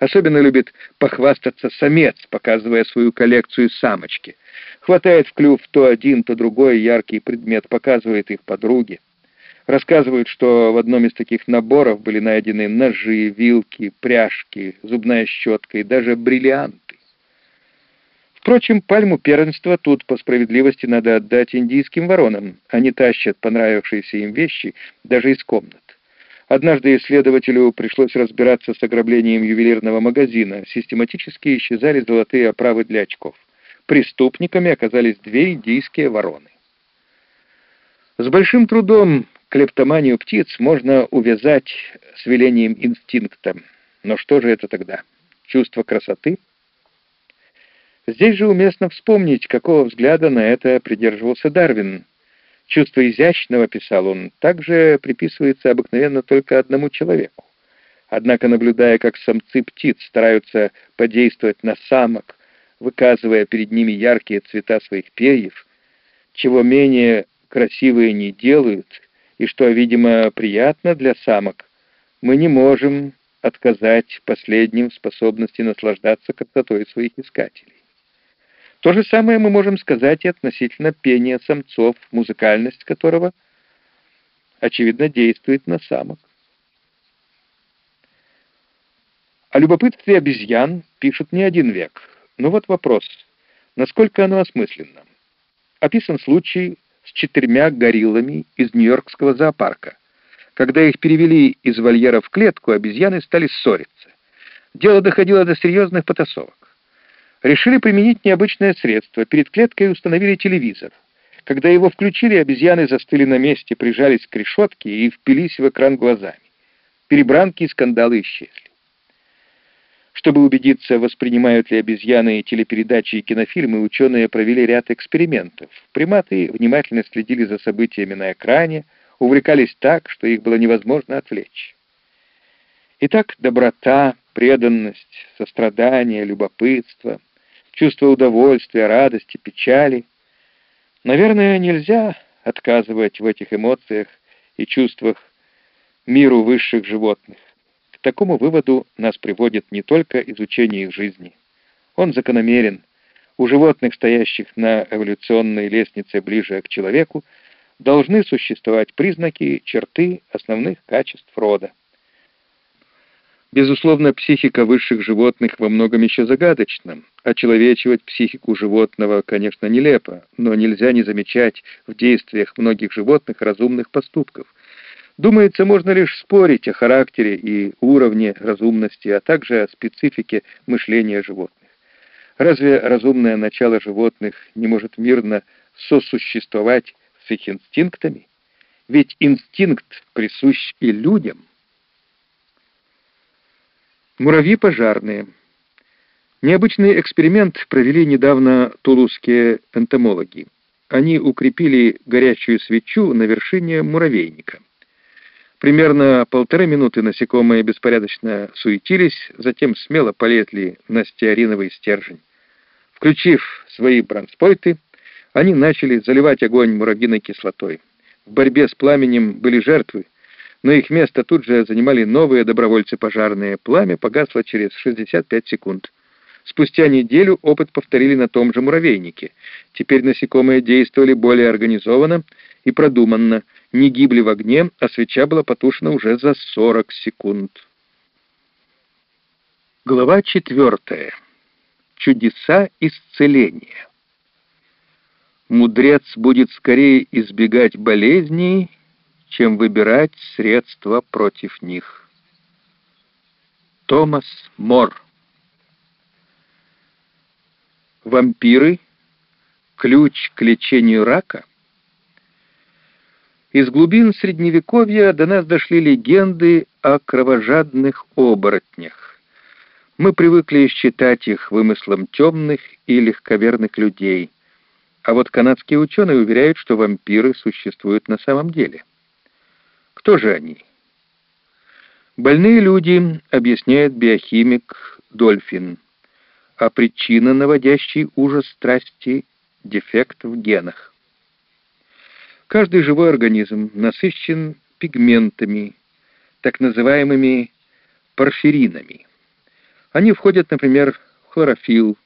Особенно любит похвастаться самец, показывая свою коллекцию самочки. Хватает в клюв то один, то другой яркий предмет, показывает их подруге. Рассказывают, что в одном из таких наборов были найдены ножи, вилки, пряжки, зубная щетка и даже бриллианты. Впрочем, пальму первенства тут по справедливости надо отдать индийским воронам. Они тащат понравившиеся им вещи даже из комнат. Однажды исследователю пришлось разбираться с ограблением ювелирного магазина. Систематически исчезали золотые оправы для очков. Преступниками оказались две индийские вороны. С большим трудом клептоманию птиц можно увязать с велением инстинкта. Но что же это тогда? Чувство красоты? Здесь же уместно вспомнить, какого взгляда на это придерживался Дарвин. Чувство изящного, писал он, также приписывается обыкновенно только одному человеку. Однако, наблюдая, как самцы птиц стараются подействовать на самок, выказывая перед ними яркие цвета своих перьев, чего менее красивые не делают, и что, видимо, приятно для самок, мы не можем отказать последним способности наслаждаться красотой своих искателей. То же самое мы можем сказать и относительно пения самцов, музыкальность которого, очевидно, действует на самок. О любопытстве обезьян пишут не один век. Но вот вопрос, насколько оно осмысленно. Описан случай с четырьмя гориллами из Нью-Йоркского зоопарка. Когда их перевели из вольера в клетку, обезьяны стали ссориться. Дело доходило до серьезных потасовок. Решили применить необычное средство. Перед клеткой установили телевизор. Когда его включили, обезьяны застыли на месте, прижались к решетке и впились в экран глазами. Перебранки и скандалы исчезли. Чтобы убедиться, воспринимают ли обезьяны телепередачи и кинофильмы, ученые провели ряд экспериментов. Приматы внимательно следили за событиями на экране, увлекались так, что их было невозможно отвлечь. Итак, доброта, преданность, сострадание, любопытство — чувство удовольствия, радости, печали. Наверное, нельзя отказывать в этих эмоциях и чувствах миру высших животных. К такому выводу нас приводит не только изучение их жизни. Он закономерен. У животных, стоящих на эволюционной лестнице ближе к человеку, должны существовать признаки, черты основных качеств рода. Безусловно, психика высших животных во многом еще загадочна. Очеловечивать психику животного, конечно, нелепо, но нельзя не замечать в действиях многих животных разумных поступков. Думается, можно лишь спорить о характере и уровне разумности, а также о специфике мышления животных. Разве разумное начало животных не может мирно сосуществовать с их инстинктами? Ведь инстинкт присущ и людям. Муравьи пожарные. Необычный эксперимент провели недавно тулузские энтомологи. Они укрепили горячую свечу на вершине муравейника. Примерно полторы минуты насекомые беспорядочно суетились, затем смело полезли на стеариновый стержень. Включив свои бронспойты, они начали заливать огонь муравьиной кислотой. В борьбе с пламенем были жертвы, но их место тут же занимали новые добровольцы пожарные. Пламя погасло через 65 секунд. Спустя неделю опыт повторили на том же муравейнике. Теперь насекомые действовали более организованно и продуманно, не гибли в огне, а свеча была потушена уже за 40 секунд. Глава четвертая. Чудеса исцеления. Мудрец будет скорее избегать болезней, чем выбирать средства против них. Томас Мор Вампиры — ключ к лечению рака? Из глубин Средневековья до нас дошли легенды о кровожадных оборотнях. Мы привыкли считать их вымыслом темных и легковерных людей, а вот канадские ученые уверяют, что вампиры существуют на самом деле. Кто же они? Больные люди, объясняет биохимик Дольфин, а причина наводящей ужас страсти — дефект в генах. Каждый живой организм насыщен пигментами, так называемыми порфиринами. Они входят, например, в хлорофилл,